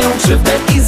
robią krzywdę i